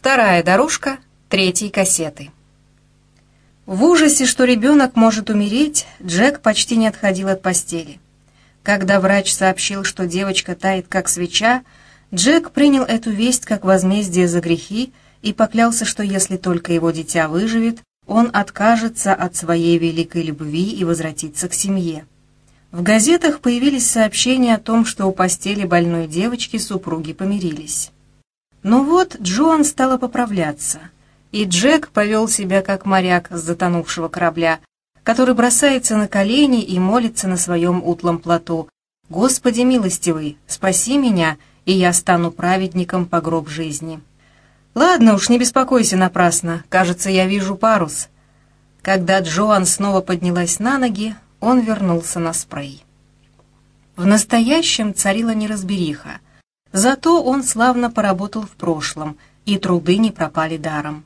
Вторая дорожка третьей кассеты. В ужасе, что ребенок может умереть, Джек почти не отходил от постели. Когда врач сообщил, что девочка тает как свеча, Джек принял эту весть как возмездие за грехи и поклялся, что если только его дитя выживет, он откажется от своей великой любви и возвратится к семье. В газетах появились сообщения о том, что у постели больной девочки супруги помирились. Но вот Джоан стала поправляться, и Джек повел себя как моряк с затонувшего корабля, который бросается на колени и молится на своем утлом плоту. «Господи милостивый, спаси меня, и я стану праведником по гроб жизни». «Ладно уж, не беспокойся напрасно, кажется, я вижу парус». Когда Джоан снова поднялась на ноги, он вернулся на спрей. В настоящем царила неразбериха — Зато он славно поработал в прошлом, и труды не пропали даром.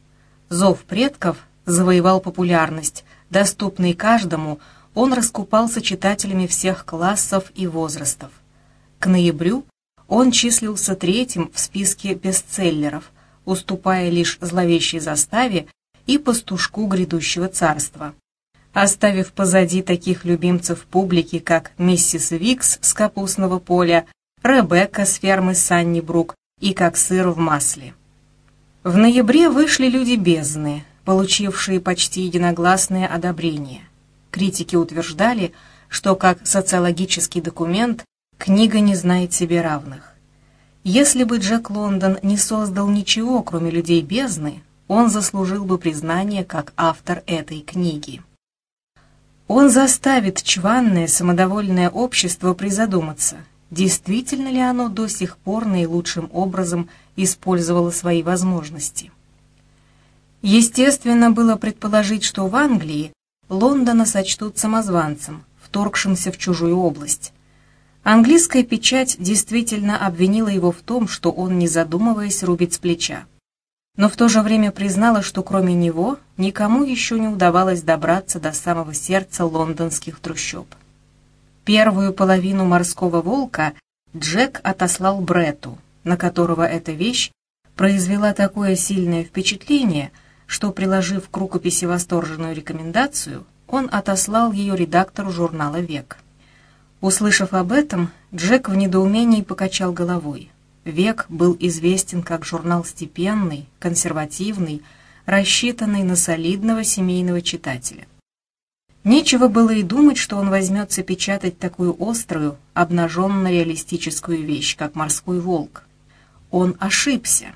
Зов предков завоевал популярность, доступный каждому, он раскупался читателями всех классов и возрастов. К ноябрю он числился третьим в списке бестселлеров, уступая лишь зловещей заставе и пастушку грядущего царства. Оставив позади таких любимцев публики, как миссис Викс с капустного поля, Ребекка с фермы Саннибрук и как сыр в масле. В ноябре вышли люди бездны, получившие почти единогласное одобрение. Критики утверждали, что как социологический документ книга не знает себе равных. Если бы Джек Лондон не создал ничего, кроме людей бездны, он заслужил бы признание как автор этой книги. Он заставит чванное самодовольное общество призадуматься – действительно ли оно до сих пор наилучшим образом использовало свои возможности. Естественно, было предположить, что в Англии Лондона сочтут самозванцем, вторгшимся в чужую область. Английская печать действительно обвинила его в том, что он, не задумываясь, рубит с плеча. Но в то же время признала, что кроме него никому еще не удавалось добраться до самого сердца лондонских трущоб. Первую половину «Морского волка» Джек отослал Брету, на которого эта вещь произвела такое сильное впечатление, что, приложив к рукописи восторженную рекомендацию, он отослал ее редактору журнала «Век». Услышав об этом, Джек в недоумении покачал головой. «Век» был известен как журнал степенный, консервативный, рассчитанный на солидного семейного читателя. Нечего было и думать, что он возьмется печатать такую острую, обнаженно-реалистическую вещь, как «Морской волк». Он ошибся.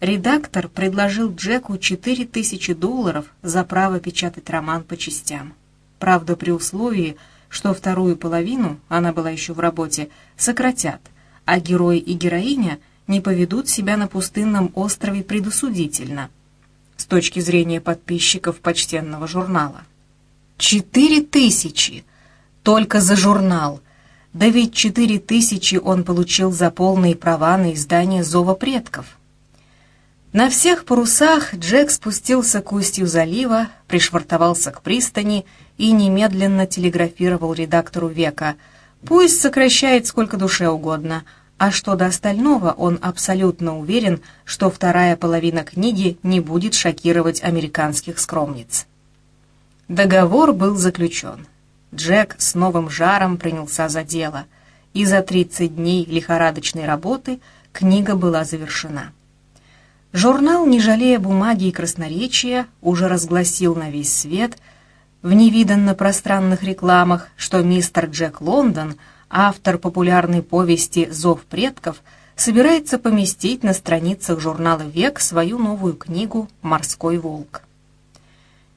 Редактор предложил Джеку 4000 долларов за право печатать роман по частям. Правда, при условии, что вторую половину, она была еще в работе, сократят, а герой и героиня не поведут себя на пустынном острове предусудительно, с точки зрения подписчиков почтенного журнала. Четыре тысячи! Только за журнал! Да ведь четыре тысячи он получил за полные права на издание «Зова предков». На всех парусах Джек спустился к устью залива, пришвартовался к пристани и немедленно телеграфировал редактору «Века». Пусть сокращает сколько душе угодно, а что до остального, он абсолютно уверен, что вторая половина книги не будет шокировать американских скромниц. Договор был заключен. Джек с новым жаром принялся за дело, и за 30 дней лихорадочной работы книга была завершена. Журнал, не жалея бумаги и красноречия, уже разгласил на весь свет в невиданно пространных рекламах, что мистер Джек Лондон, автор популярной повести «Зов предков», собирается поместить на страницах журнала «Век» свою новую книгу «Морской волк».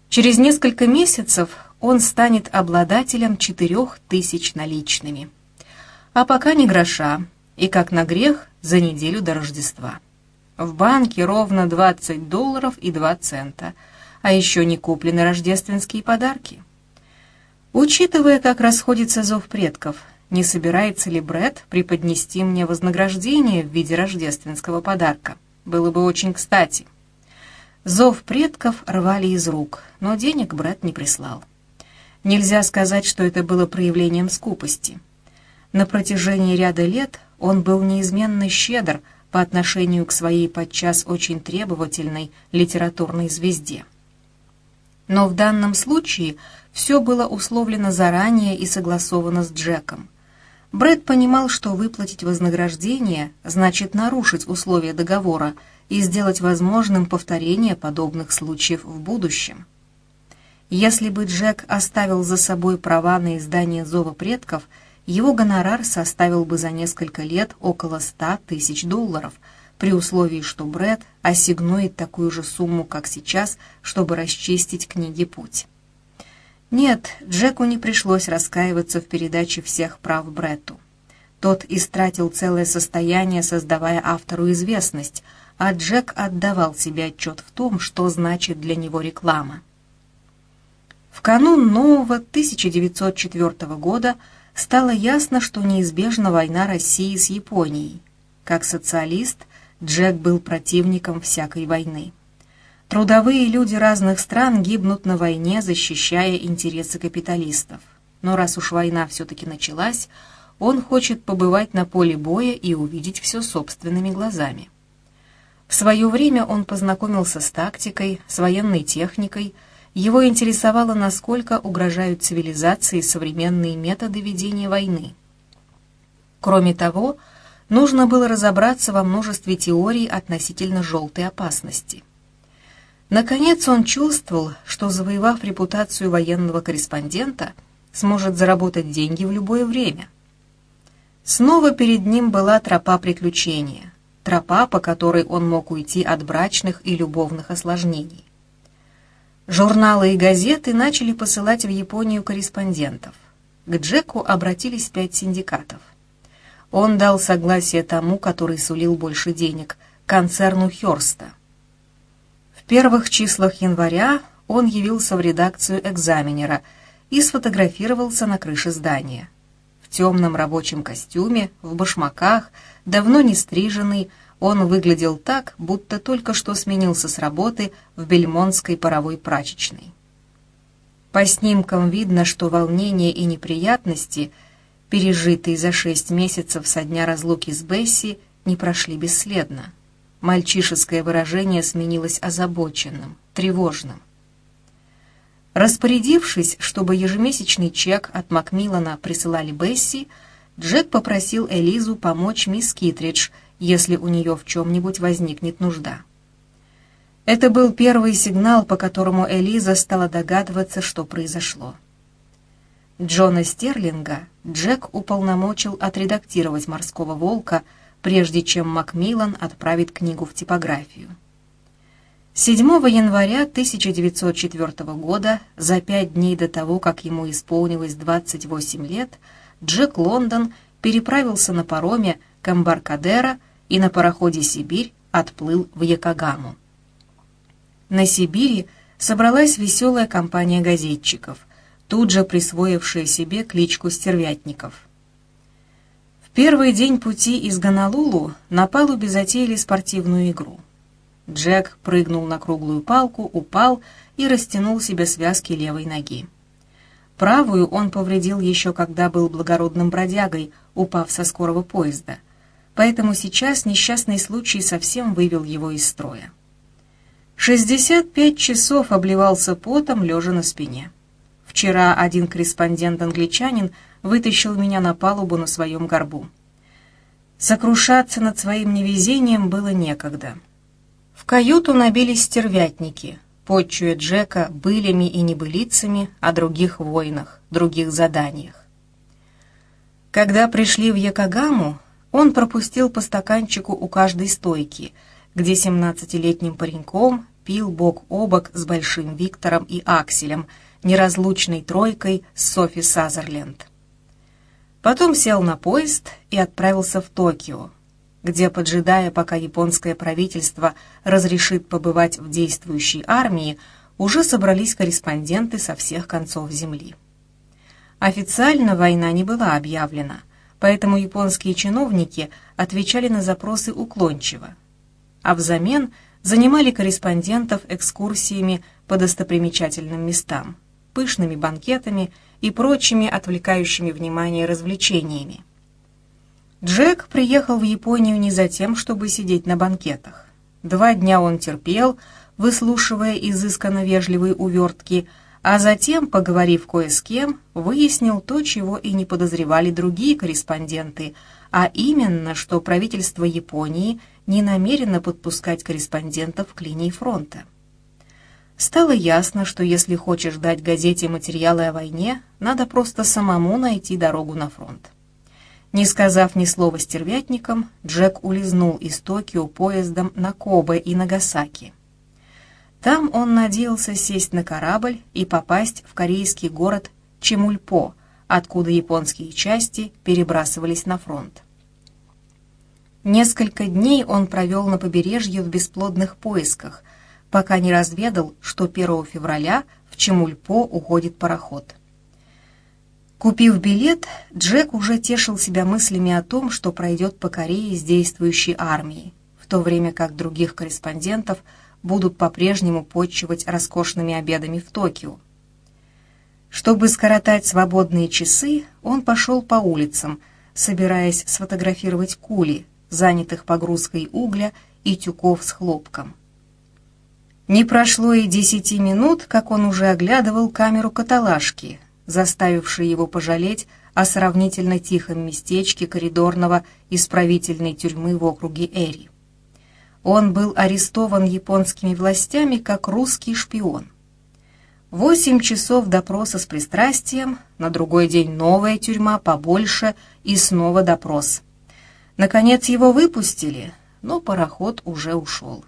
Через несколько месяцев он станет обладателем четырех тысяч наличными. А пока не гроша, и как на грех за неделю до Рождества. В банке ровно 20 долларов и 2 цента, а еще не куплены рождественские подарки. Учитывая, как расходится зов предков, не собирается ли Бред преподнести мне вознаграждение в виде рождественского подарка? Было бы очень кстати. Зов предков рвали из рук, но денег брат не прислал. Нельзя сказать, что это было проявлением скупости. На протяжении ряда лет он был неизменно щедр, по отношению к своей подчас очень требовательной литературной звезде. Но в данном случае все было условлено заранее и согласовано с Джеком. Брэд понимал, что выплатить вознаграждение значит нарушить условия договора и сделать возможным повторение подобных случаев в будущем. Если бы Джек оставил за собой права на издание «Зова предков», его гонорар составил бы за несколько лет около 100 тысяч долларов, при условии, что Брэд ассигнует такую же сумму, как сейчас, чтобы расчистить книги «Путь». Нет, Джеку не пришлось раскаиваться в передаче всех прав Бретту. Тот истратил целое состояние, создавая автору известность, а Джек отдавал себе отчет в том, что значит для него реклама. В канун нового 1904 года стало ясно, что неизбежна война России с Японией. Как социалист, Джек был противником всякой войны. Трудовые люди разных стран гибнут на войне, защищая интересы капиталистов. Но раз уж война все-таки началась, он хочет побывать на поле боя и увидеть все собственными глазами. В свое время он познакомился с тактикой, с военной техникой, его интересовало, насколько угрожают цивилизации современные методы ведения войны. Кроме того, нужно было разобраться во множестве теорий относительно желтой опасности. Наконец он чувствовал, что, завоевав репутацию военного корреспондента, сможет заработать деньги в любое время. Снова перед ним была тропа приключения, тропа, по которой он мог уйти от брачных и любовных осложнений. Журналы и газеты начали посылать в Японию корреспондентов. К Джеку обратились пять синдикатов. Он дал согласие тому, который сулил больше денег, концерну Хёрста. В первых числах января он явился в редакцию экзаменера и сфотографировался на крыше здания. В темном рабочем костюме, в башмаках, давно не стриженный, он выглядел так, будто только что сменился с работы в бельмонской паровой прачечной. По снимкам видно, что волнение и неприятности, пережитые за шесть месяцев со дня разлуки с Бесси, не прошли бесследно. Мальчишеское выражение сменилось озабоченным, тревожным. Распорядившись, чтобы ежемесячный чек от Макмиллана присылали Бесси, Джек попросил Элизу помочь мисс Китридж – если у нее в чем-нибудь возникнет нужда. Это был первый сигнал, по которому Элиза стала догадываться, что произошло. Джона Стерлинга Джек уполномочил отредактировать «Морского волка», прежде чем Макмиллан отправит книгу в типографию. 7 января 1904 года, за пять дней до того, как ему исполнилось 28 лет, Джек Лондон переправился на пароме Камбаркадера и на пароходе «Сибирь» отплыл в Якогаму. На Сибири собралась веселая компания газетчиков, тут же присвоившая себе кличку стервятников. В первый день пути из Гонолулу на палубе затеяли спортивную игру. Джек прыгнул на круглую палку, упал и растянул себе связки левой ноги. Правую он повредил еще когда был благородным бродягой, упав со скорого поезда — поэтому сейчас несчастный случай совсем вывел его из строя. 65 часов обливался потом, лежа на спине. Вчера один корреспондент-англичанин вытащил меня на палубу на своем горбу. Сокрушаться над своим невезением было некогда. В каюту набились стервятники, подчуя Джека былями и небылицами о других войнах, других заданиях. Когда пришли в Якогаму, он пропустил по стаканчику у каждой стойки, где семнадцатилетним пареньком пил бок о бок с Большим Виктором и Акселем, неразлучной тройкой Софи Сазерленд. Потом сел на поезд и отправился в Токио, где, поджидая, пока японское правительство разрешит побывать в действующей армии, уже собрались корреспонденты со всех концов земли. Официально война не была объявлена, поэтому японские чиновники отвечали на запросы уклончиво, а взамен занимали корреспондентов экскурсиями по достопримечательным местам, пышными банкетами и прочими отвлекающими внимание развлечениями. Джек приехал в Японию не за тем, чтобы сидеть на банкетах. Два дня он терпел, выслушивая изысканно вежливые увертки, а затем, поговорив кое с кем, выяснил то, чего и не подозревали другие корреспонденты, а именно, что правительство Японии не намерено подпускать корреспондентов к линии фронта. Стало ясно, что если хочешь дать газете материалы о войне, надо просто самому найти дорогу на фронт. Не сказав ни слова стервятникам, Джек улизнул из Токио поездом на Кобе и Нагасаки. Там он надеялся сесть на корабль и попасть в корейский город Чемульпо, откуда японские части перебрасывались на фронт. Несколько дней он провел на побережье в бесплодных поисках, пока не разведал, что 1 февраля в Чемульпо уходит пароход. Купив билет, Джек уже тешил себя мыслями о том, что пройдет по Корее с действующей армией, в то время как других корреспондентов будут по-прежнему почивать роскошными обедами в Токио. Чтобы скоротать свободные часы, он пошел по улицам, собираясь сфотографировать кули, занятых погрузкой угля и тюков с хлопком. Не прошло и десяти минут, как он уже оглядывал камеру каталажки, заставивший его пожалеть о сравнительно тихом местечке коридорного исправительной тюрьмы в округе Эри. Он был арестован японскими властями как русский шпион. Восемь часов допроса с пристрастием, на другой день новая тюрьма побольше и снова допрос. Наконец его выпустили, но пароход уже ушел.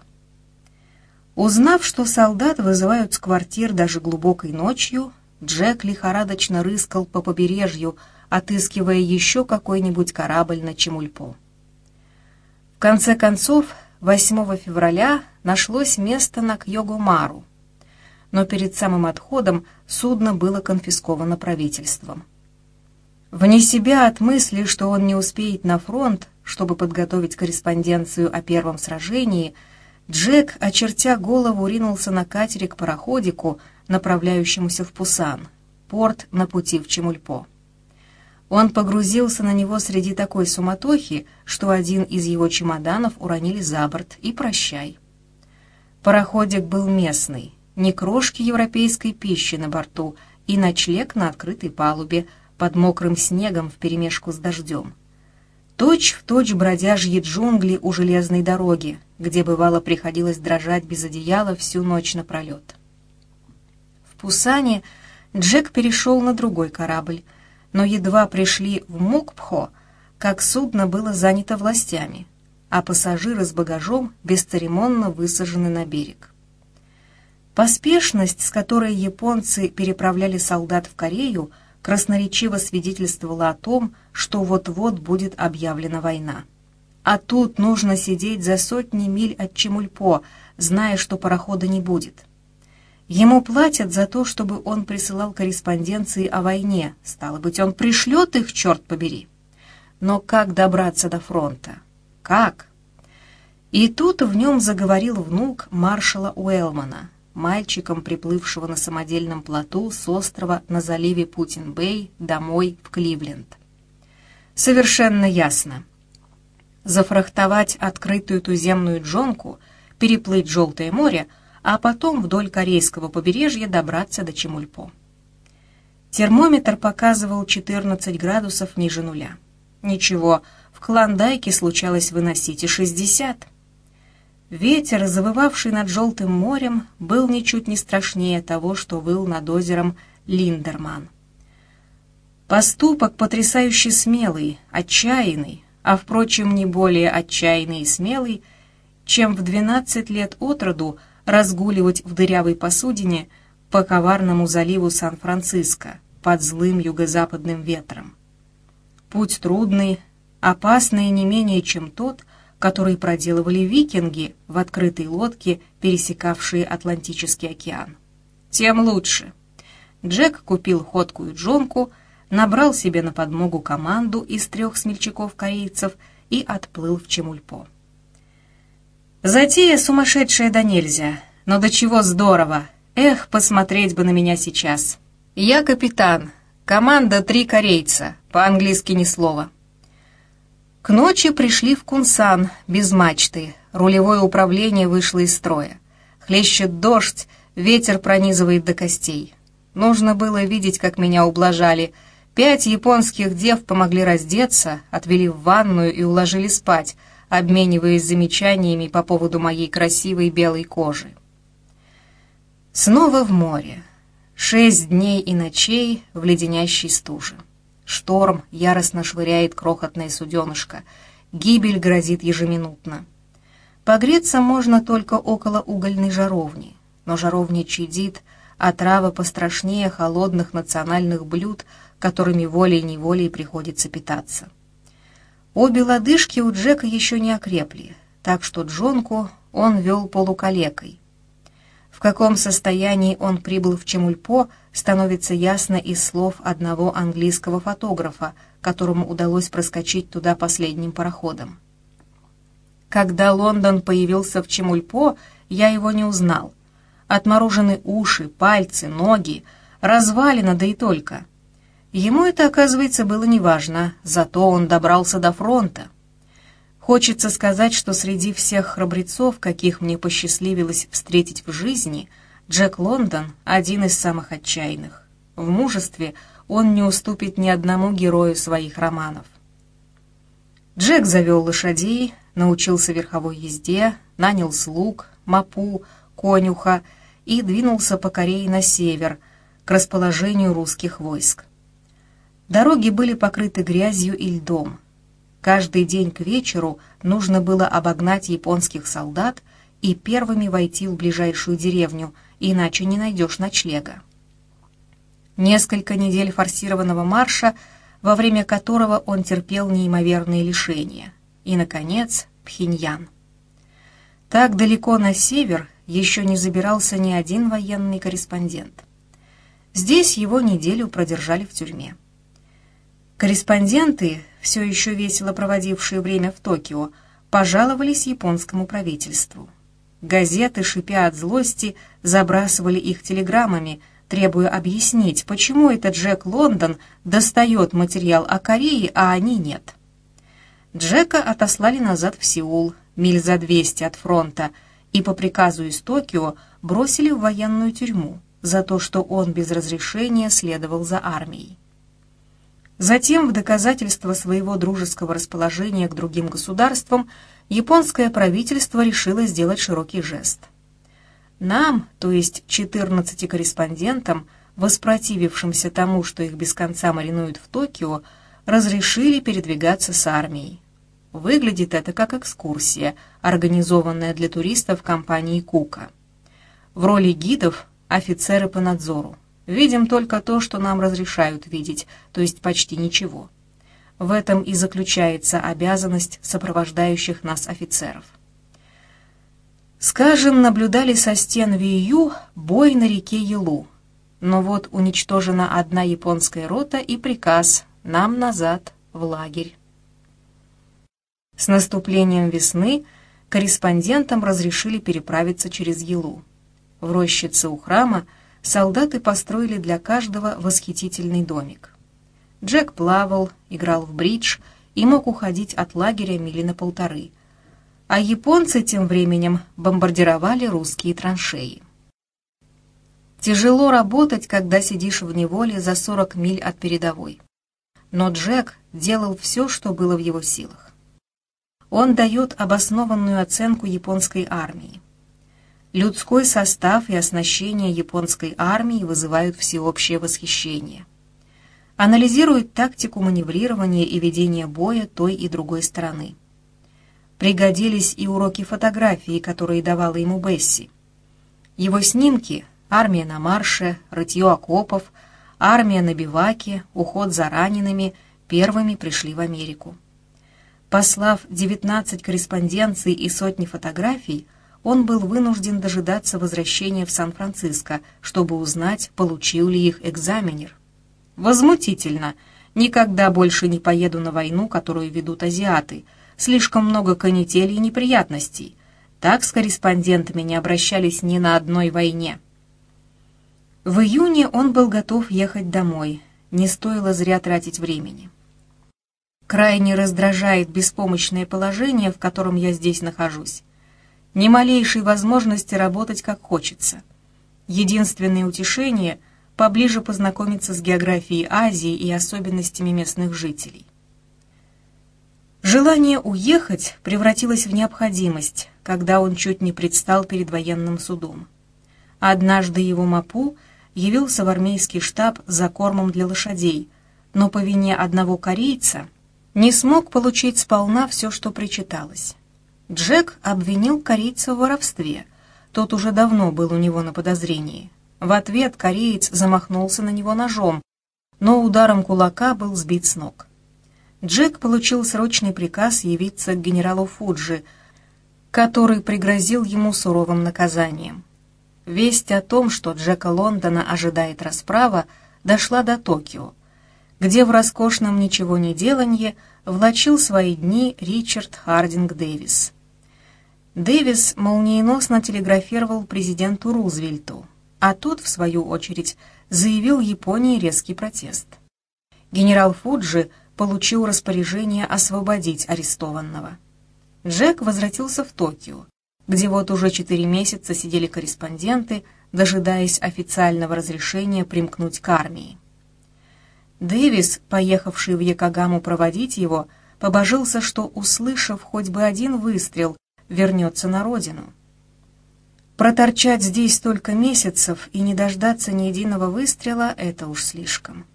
Узнав, что солдат вызывают с квартир даже глубокой ночью, Джек лихорадочно рыскал по побережью, отыскивая еще какой-нибудь корабль на Чемульпо. В конце концов, 8 февраля нашлось место на Кьогумару, но перед самым отходом судно было конфисковано правительством. Вне себя от мысли, что он не успеет на фронт, чтобы подготовить корреспонденцию о первом сражении, Джек, очертя голову, ринулся на катере к пароходику, направляющемуся в Пусан, порт на пути в Чемульпо. Он погрузился на него среди такой суматохи, что один из его чемоданов уронили за борт и прощай. Пароходик был местный, ни крошки европейской пищи на борту и ночлег на открытой палубе под мокрым снегом вперемешку с дождем. Точь в точь бродяжьи джунгли у железной дороги, где бывало приходилось дрожать без одеяла всю ночь напролет. Пусане Джек перешел на другой корабль, но едва пришли в Мукпхо, как судно было занято властями, а пассажиры с багажом бесцеремонно высажены на берег. Поспешность, с которой японцы переправляли солдат в Корею, красноречиво свидетельствовала о том, что вот-вот будет объявлена война. А тут нужно сидеть за сотни миль от Чемульпо, зная, что парохода не будет. Ему платят за то, чтобы он присылал корреспонденции о войне. Стало быть, он пришлет их, черт побери. Но как добраться до фронта? Как? И тут в нем заговорил внук маршала Уэлмана, мальчиком, приплывшего на самодельном плоту с острова на заливе Путин-Бэй домой в Кливленд. Совершенно ясно. Зафрахтовать открытую туземную джонку, переплыть Желтое море — а потом вдоль корейского побережья добраться до Чемульпо. Термометр показывал 14 градусов ниже нуля. Ничего, в Клондайке случалось выносить и 60. Ветер, завывавший над Желтым морем, был ничуть не страшнее того, что выл над озером Линдерман. Поступок потрясающе смелый, отчаянный, а, впрочем, не более отчаянный и смелый, чем в 12 лет от роду разгуливать в дырявой посудине по коварному заливу Сан-Франциско под злым юго-западным ветром. Путь трудный, опасный не менее, чем тот, который проделывали викинги в открытой лодке, пересекавшие Атлантический океан. Тем лучше. Джек купил ходкую джонку, набрал себе на подмогу команду из трех смельчаков-корейцев и отплыл в Чемульпо. Затея сумасшедшая да нельзя, но до чего здорово. Эх, посмотреть бы на меня сейчас. Я капитан, команда три корейца, по-английски ни слова. К ночи пришли в Кунсан, без мачты. Рулевое управление вышло из строя. Хлещет дождь, ветер пронизывает до костей. Нужно было видеть, как меня ублажали. Пять японских дев помогли раздеться, отвели в ванную и уложили спать, обмениваясь замечаниями по поводу моей красивой белой кожи. Снова в море. Шесть дней и ночей в леденящей стуже. Шторм яростно швыряет крохотное суденышко. Гибель грозит ежеминутно. Погреться можно только около угольной жаровни, но жаровня чадит, а трава пострашнее холодных национальных блюд, которыми волей-неволей приходится питаться. Обе лодыжки у Джека еще не окрепли, так что Джонку он вел полукалекой. В каком состоянии он прибыл в Чемульпо, становится ясно из слов одного английского фотографа, которому удалось проскочить туда последним пароходом. Когда Лондон появился в Чемульпо, я его не узнал. Отморожены уши, пальцы, ноги, развалина, да и только. Ему это, оказывается, было неважно, зато он добрался до фронта. Хочется сказать, что среди всех храбрецов, каких мне посчастливилось встретить в жизни, Джек Лондон — один из самых отчаянных. В мужестве он не уступит ни одному герою своих романов. Джек завел лошадей, научился верховой езде, нанял слуг, мапу, конюха и двинулся по Корее на север, к расположению русских войск. Дороги были покрыты грязью и льдом, Каждый день к вечеру нужно было обогнать японских солдат и первыми войти в ближайшую деревню, иначе не найдешь ночлега. Несколько недель форсированного марша, во время которого он терпел неимоверные лишения. И, наконец, Пхеньян. Так далеко на север еще не забирался ни один военный корреспондент. Здесь его неделю продержали в тюрьме. Корреспонденты, все еще весело проводившие время в Токио, пожаловались японскому правительству. Газеты, шипя от злости, забрасывали их телеграммами, требуя объяснить, почему этот Джек Лондон достает материал о Корее, а они нет. Джека отослали назад в Сеул, миль за 200 от фронта, и по приказу из Токио бросили в военную тюрьму за то, что он без разрешения следовал за армией. Затем, в доказательство своего дружеского расположения к другим государствам, японское правительство решило сделать широкий жест. Нам, то есть 14 корреспондентам, воспротивившимся тому, что их без конца маринуют в Токио, разрешили передвигаться с армией. Выглядит это как экскурсия, организованная для туристов компанией Кука. В роли гидов офицеры по надзору. Видим только то, что нам разрешают видеть, то есть почти ничего. В этом и заключается обязанность сопровождающих нас офицеров. Скажем, наблюдали со стен Вию бой на реке Елу. Но вот уничтожена одна японская рота и приказ «нам назад, в лагерь». С наступлением весны корреспондентам разрешили переправиться через Елу. В рощице у храма – солдаты построили для каждого восхитительный домик. Джек плавал, играл в бридж и мог уходить от лагеря мили на полторы, а японцы тем временем бомбардировали русские траншеи. Тяжело работать, когда сидишь в неволе за 40 миль от передовой. Но Джек делал все, что было в его силах. Он дает обоснованную оценку японской армии. Людской состав и оснащение японской армии вызывают всеобщее восхищение. Анализирует тактику маневрирования и ведения боя той и другой стороны. Пригодились и уроки фотографии, которые давала ему Бесси. Его снимки «Армия на марше», «Рытье окопов», «Армия на биваке», «Уход за ранеными» первыми пришли в Америку. Послав 19 корреспонденций и сотни фотографий, он был вынужден дожидаться возвращения в Сан-Франциско, чтобы узнать, получил ли их экзаменер. Возмутительно. Никогда больше не поеду на войну, которую ведут азиаты. Слишком много канителей и неприятностей. Так с корреспондентами не обращались ни на одной войне. В июне он был готов ехать домой. Не стоило зря тратить времени. Крайне раздражает беспомощное положение, в котором я здесь нахожусь. Ни малейшей возможности работать как хочется. Единственное утешение — поближе познакомиться с географией Азии и особенностями местных жителей. Желание уехать превратилось в необходимость, когда он чуть не предстал перед военным судом. Однажды его мапу явился в армейский штаб за кормом для лошадей, но по вине одного корейца не смог получить сполна все, что причиталось. Джек обвинил корейца в воровстве. Тот уже давно был у него на подозрении. В ответ кореец замахнулся на него ножом, но ударом кулака был сбит с ног. Джек получил срочный приказ явиться к генералу Фуджи, который пригрозил ему суровым наказанием. Весть о том, что Джека Лондона ожидает расправа, дошла до Токио, где в роскошном ничего не деланье влачил свои дни Ричард Хардинг Дэвис. Дэвис молниеносно телеграфировал президенту Рузвельту, а тот, в свою очередь, заявил Японии резкий протест. Генерал Фуджи получил распоряжение освободить арестованного. Джек возвратился в Токио, где вот уже четыре месяца сидели корреспонденты, дожидаясь официального разрешения примкнуть к армии. Дэвис, поехавший в Якогаму проводить его, побожился, что, услышав хоть бы один выстрел, вернется на родину. Проторчать здесь столько месяцев и не дождаться ни единого выстрела — это уж слишком.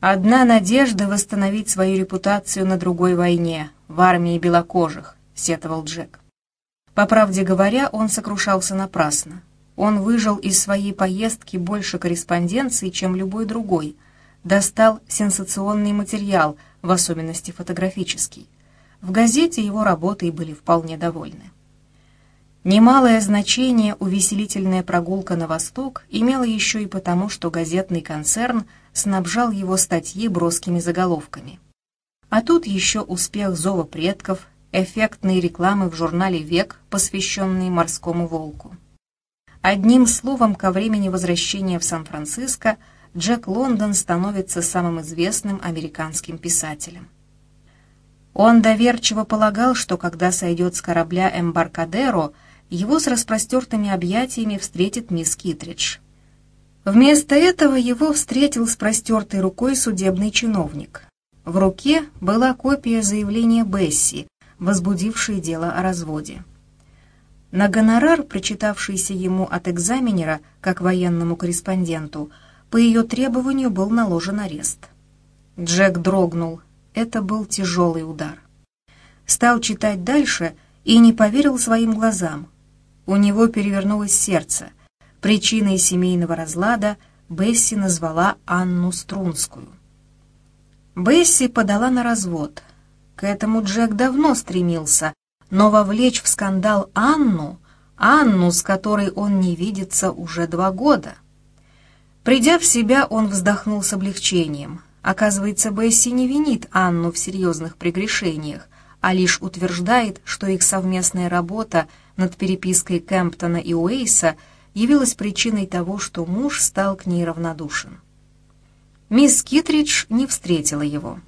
Одна надежда восстановить свою репутацию на другой войне, в армии белокожих, — сетовал Джек. По правде говоря, он сокрушался напрасно. Он выжил из своей поездки больше корреспонденции, чем любой другой, достал сенсационный материал, в особенности фотографический. В газете его работой были вполне довольны. Немалое значение увеселительная прогулка на восток имела еще и потому, что газетный концерн снабжал его статьи броскими заголовками. А тут еще успех зова предков, эффектные рекламы в журнале «Век», посвященные морскому волку. Одним словом, ко времени возвращения в Сан-Франциско Джек Лондон становится самым известным американским писателем. Он доверчиво полагал, что когда сойдет с корабля «Эмбаркадеро», его с распростертыми объятиями встретит мисс Китридж. Вместо этого его встретил с простертой рукой судебный чиновник. В руке была копия заявления Бесси, возбудившие дело о разводе. На гонорар, прочитавшийся ему от экзаменера, как военному корреспонденту, по ее требованию был наложен арест. Джек дрогнул. Это был тяжелый удар. Стал читать дальше и не поверил своим глазам. У него перевернулось сердце. Причиной семейного разлада Бесси назвала Анну Струнскую. Бесси подала на развод, к этому Джек давно стремился, но вовлечь в скандал Анну, Анну, с которой он не видится уже два года. Придя в себя, он вздохнул с облегчением. Оказывается, Бесси не винит Анну в серьезных прегрешениях, а лишь утверждает, что их совместная работа над перепиской Кемптона и Уэйса явилась причиной того, что муж стал к ней равнодушен. Мисс Китридж не встретила его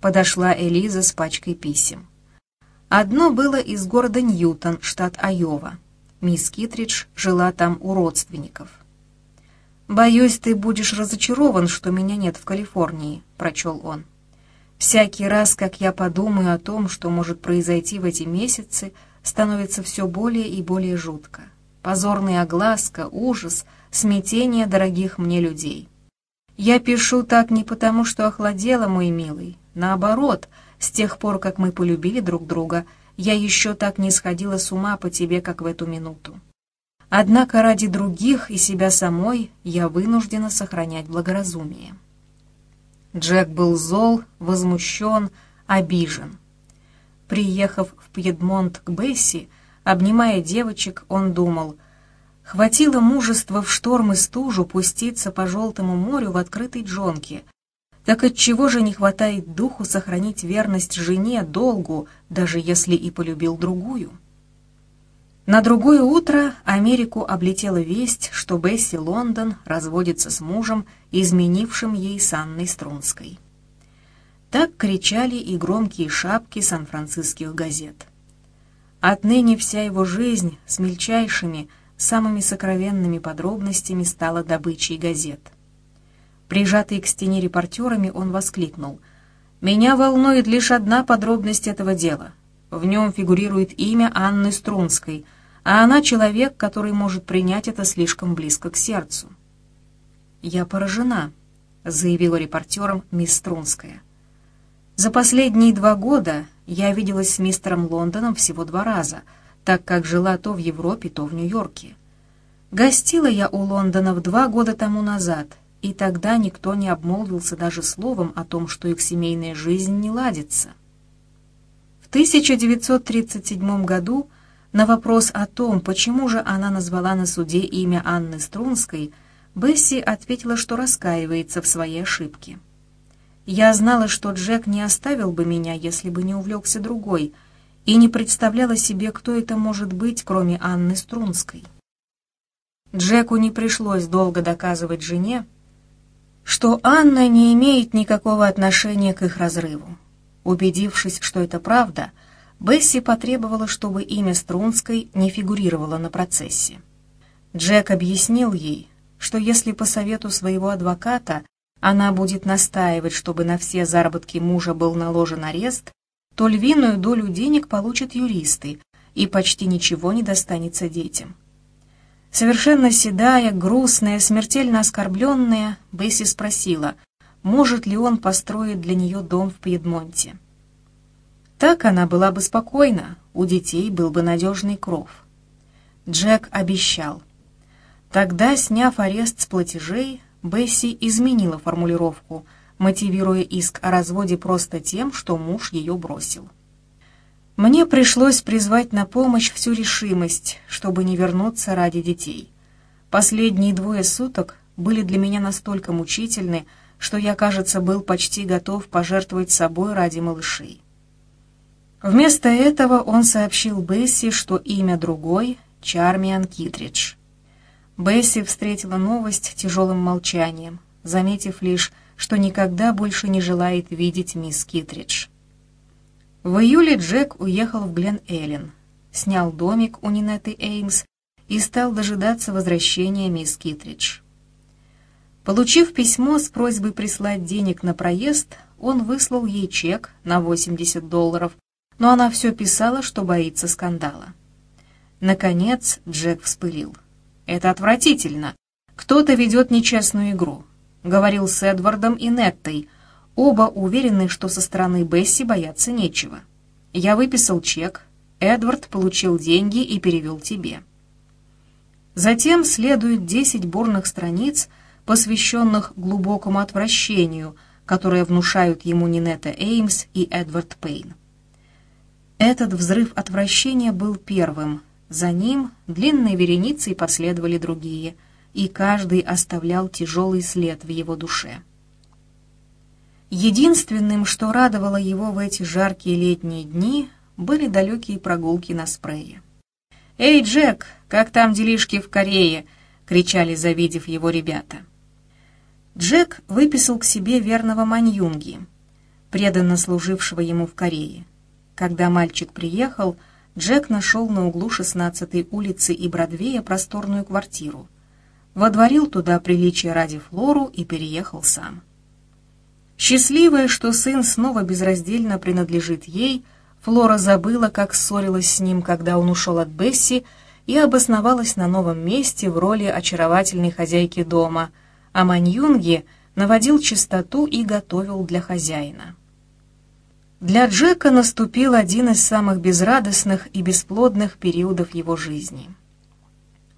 подошла Элиза с пачкой писем. Одно было из города Ньютон, штат Айова. Мисс Китридж жила там у родственников. «Боюсь, ты будешь разочарован, что меня нет в Калифорнии», — прочел он. «Всякий раз, как я подумаю о том, что может произойти в эти месяцы, становится все более и более жутко. Позорная огласка, ужас, смятение дорогих мне людей. Я пишу так не потому, что охладела, мой милый, Наоборот, с тех пор, как мы полюбили друг друга, я еще так не сходила с ума по тебе, как в эту минуту. Однако ради других и себя самой я вынуждена сохранять благоразумие. Джек был зол, возмущен, обижен. Приехав в Пьедмонт к Бесси, обнимая девочек, он думал, хватило мужества в шторм и стужу пуститься по Желтому морю в открытой джонке, так отчего же не хватает духу сохранить верность жене, долгу, даже если и полюбил другую? На другое утро Америку облетела весть, что Бесси Лондон разводится с мужем, изменившим ей с Анной Струнской. Так кричали и громкие шапки сан-франциских газет. Отныне вся его жизнь с мельчайшими, самыми сокровенными подробностями стала добычей газет. Прижатый к стене репортерами, он воскликнул. «Меня волнует лишь одна подробность этого дела. В нем фигурирует имя Анны Струнской, а она человек, который может принять это слишком близко к сердцу». «Я поражена», — заявила репортером мисс Струнская. «За последние два года я виделась с мистером Лондоном всего два раза, так как жила то в Европе, то в Нью-Йорке. Гостила я у Лондонов два года тому назад, и тогда никто не обмолвился даже словом о том, что их семейная жизнь не ладится. В 1937 году на вопрос о том, почему же она назвала на суде имя Анны Струнской, Бесси ответила, что раскаивается в своей ошибке. Я знала, что Джек не оставил бы меня, если бы не увлекся другой, и не представляла себе, кто это может быть, кроме Анны Струнской. Джеку не пришлось долго доказывать жене, что Анна не имеет никакого отношения к их разрыву. Убедившись, что это правда, Бесси потребовала, чтобы имя Струнской не фигурировало на процессе. Джек объяснил ей, что если по совету своего адвоката она будет настаивать, чтобы на все заработки мужа был наложен арест, то львиную долю денег получат юристы, и почти ничего не достанется детям. Совершенно седая, грустная, смертельно оскорбленная, Бесси спросила, может ли он построить для нее дом в Пьедмонте. Так она была бы спокойна, у детей был бы надежный кров. Джек обещал. Тогда, сняв арест с платежей, Бесси изменила формулировку, мотивируя иск о разводе просто тем, что муж ее бросил. Мне пришлось призвать на помощь всю решимость, чтобы не вернуться ради детей. Последние двое суток были для меня настолько мучительны, что я, кажется, был почти готов пожертвовать собой ради малышей. Вместо этого он сообщил Бесси, что имя другой — Чармиан Китридж. Бесси встретила новость тяжелым молчанием, заметив лишь, что никогда больше не желает видеть мисс Китридж. В июле Джек уехал в Глен-Эллен, снял домик у Нинеты Эймс и стал дожидаться возвращения мисс Китридж. Получив письмо с просьбой прислать денег на проезд, он выслал ей чек на 80 долларов, но она все писала, что боится скандала. Наконец Джек вспылил. «Это отвратительно. Кто-то ведет нечестную игру», — говорил с Эдвардом и Неттой, — Оба уверены, что со стороны Бесси бояться нечего. Я выписал чек, Эдвард получил деньги и перевел тебе. Затем следует десять бурных страниц, посвященных глубокому отвращению, которые внушают ему Нинета Эймс и Эдвард Пейн. Этот взрыв отвращения был первым, за ним длинной вереницей последовали другие, и каждый оставлял тяжелый след в его душе. Единственным, что радовало его в эти жаркие летние дни, были далекие прогулки на спрее. «Эй, Джек, как там делишки в Корее?» — кричали, завидев его ребята. Джек выписал к себе верного Маньюнги, преданно служившего ему в Корее. Когда мальчик приехал, Джек нашел на углу 16-й улицы и Бродвея просторную квартиру. Водворил туда приличие ради Флору и переехал сам. Счастливая, что сын снова безраздельно принадлежит ей, Флора забыла, как ссорилась с ним, когда он ушел от Бесси, и обосновалась на новом месте в роли очаровательной хозяйки дома, а Маньюнги наводил чистоту и готовил для хозяина. Для Джека наступил один из самых безрадостных и бесплодных периодов его жизни.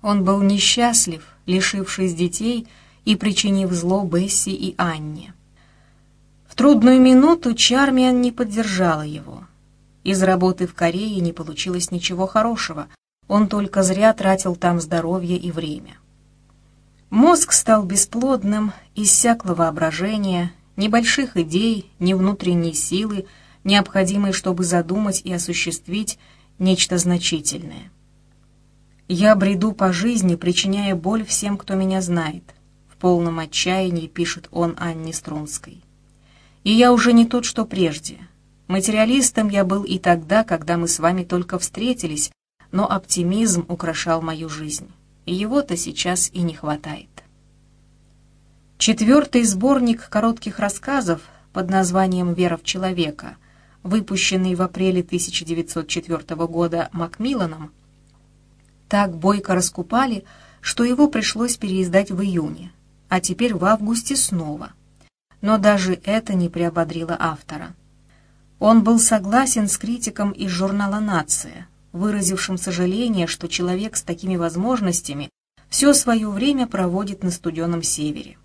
Он был несчастлив, лишившись детей и причинив зло Бесси и Анне. В трудную минуту Чармиан не поддержала его. Из работы в Корее не получилось ничего хорошего, он только зря тратил там здоровье и время. Мозг стал бесплодным, иссякло воображение, ни больших идей, ни внутренней силы, необходимой, чтобы задумать и осуществить нечто значительное. «Я бреду по жизни, причиняя боль всем, кто меня знает», — в полном отчаянии пишет он Анне Струнской И я уже не тот, что прежде. Материалистом я был и тогда, когда мы с вами только встретились, но оптимизм украшал мою жизнь. И его-то сейчас и не хватает. Четвертый сборник коротких рассказов под названием «Вера в человека», выпущенный в апреле 1904 года Макмилланом, так бойко раскупали, что его пришлось переиздать в июне, а теперь в августе снова. Но даже это не приободрило автора. Он был согласен с критиком из журнала «Нация», выразившим сожаление, что человек с такими возможностями все свое время проводит на студеном севере.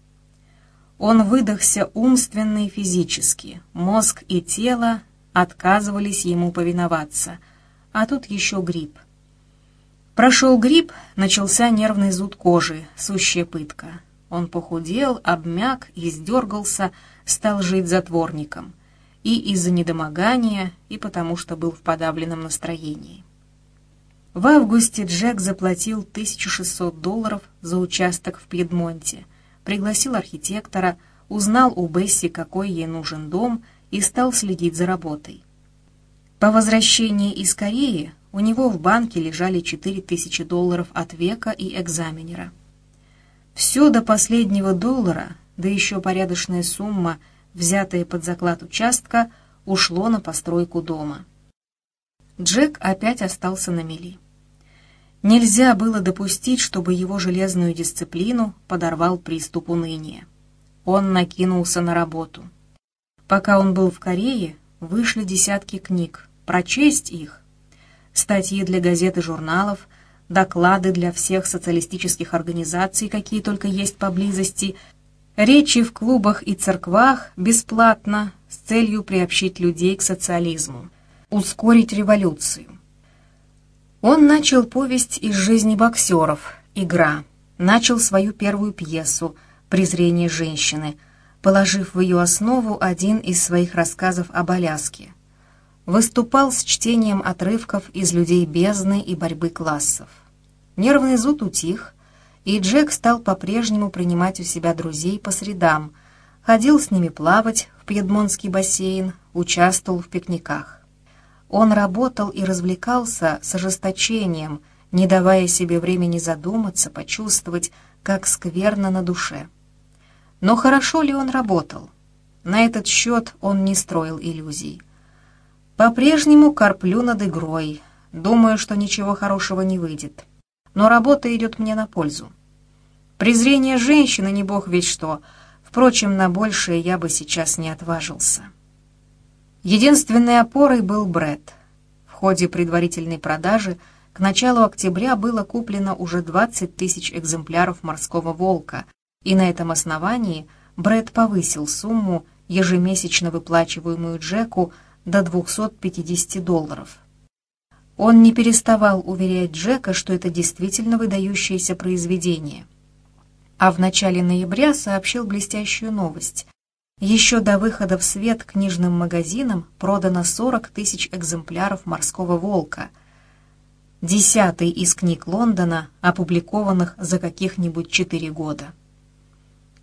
Он выдохся умственно и физически, мозг и тело отказывались ему повиноваться, а тут еще грипп. Прошел грипп, начался нервный зуд кожи, сущая пытка. Он похудел, обмяк, издергался, стал жить затворником. И из-за недомогания, и потому что был в подавленном настроении. В августе Джек заплатил 1600 долларов за участок в Пьедмонте – пригласил архитектора, узнал у Бесси, какой ей нужен дом, и стал следить за работой. По возвращении из Кореи у него в банке лежали 4000 долларов от века и экзаменера. Все до последнего доллара, да еще порядочная сумма, взятая под заклад участка, ушло на постройку дома. Джек опять остался на мели. Нельзя было допустить, чтобы его железную дисциплину подорвал приступ уныния. Он накинулся на работу. Пока он был в Корее, вышли десятки книг. Прочесть их. Статьи для газет и журналов, доклады для всех социалистических организаций, какие только есть поблизости, речи в клубах и церквах бесплатно с целью приобщить людей к социализму, ускорить революцию. Он начал повесть из жизни боксеров «Игра», начал свою первую пьесу «Презрение женщины», положив в ее основу один из своих рассказов об Аляске. Выступал с чтением отрывков из «Людей бездны» и «Борьбы классов». Нервный зуд утих, и Джек стал по-прежнему принимать у себя друзей по средам, ходил с ними плавать в Пьедмонтский бассейн, участвовал в пикниках. Он работал и развлекался с ожесточением, не давая себе времени задуматься, почувствовать, как скверно на душе. Но хорошо ли он работал? На этот счет он не строил иллюзий. По-прежнему корплю над игрой, думаю, что ничего хорошего не выйдет. Но работа идет мне на пользу. Презрение женщины не бог ведь что, впрочем, на большее я бы сейчас не отважился». Единственной опорой был Бред. В ходе предварительной продажи к началу октября было куплено уже 20 тысяч экземпляров «Морского волка», и на этом основании Бред повысил сумму, ежемесячно выплачиваемую Джеку, до 250 долларов. Он не переставал уверять Джека, что это действительно выдающееся произведение. А в начале ноября сообщил блестящую новость. Еще до выхода в свет книжным магазинам продано 40 тысяч экземпляров «Морского волка», десятый из книг Лондона, опубликованных за каких-нибудь четыре года.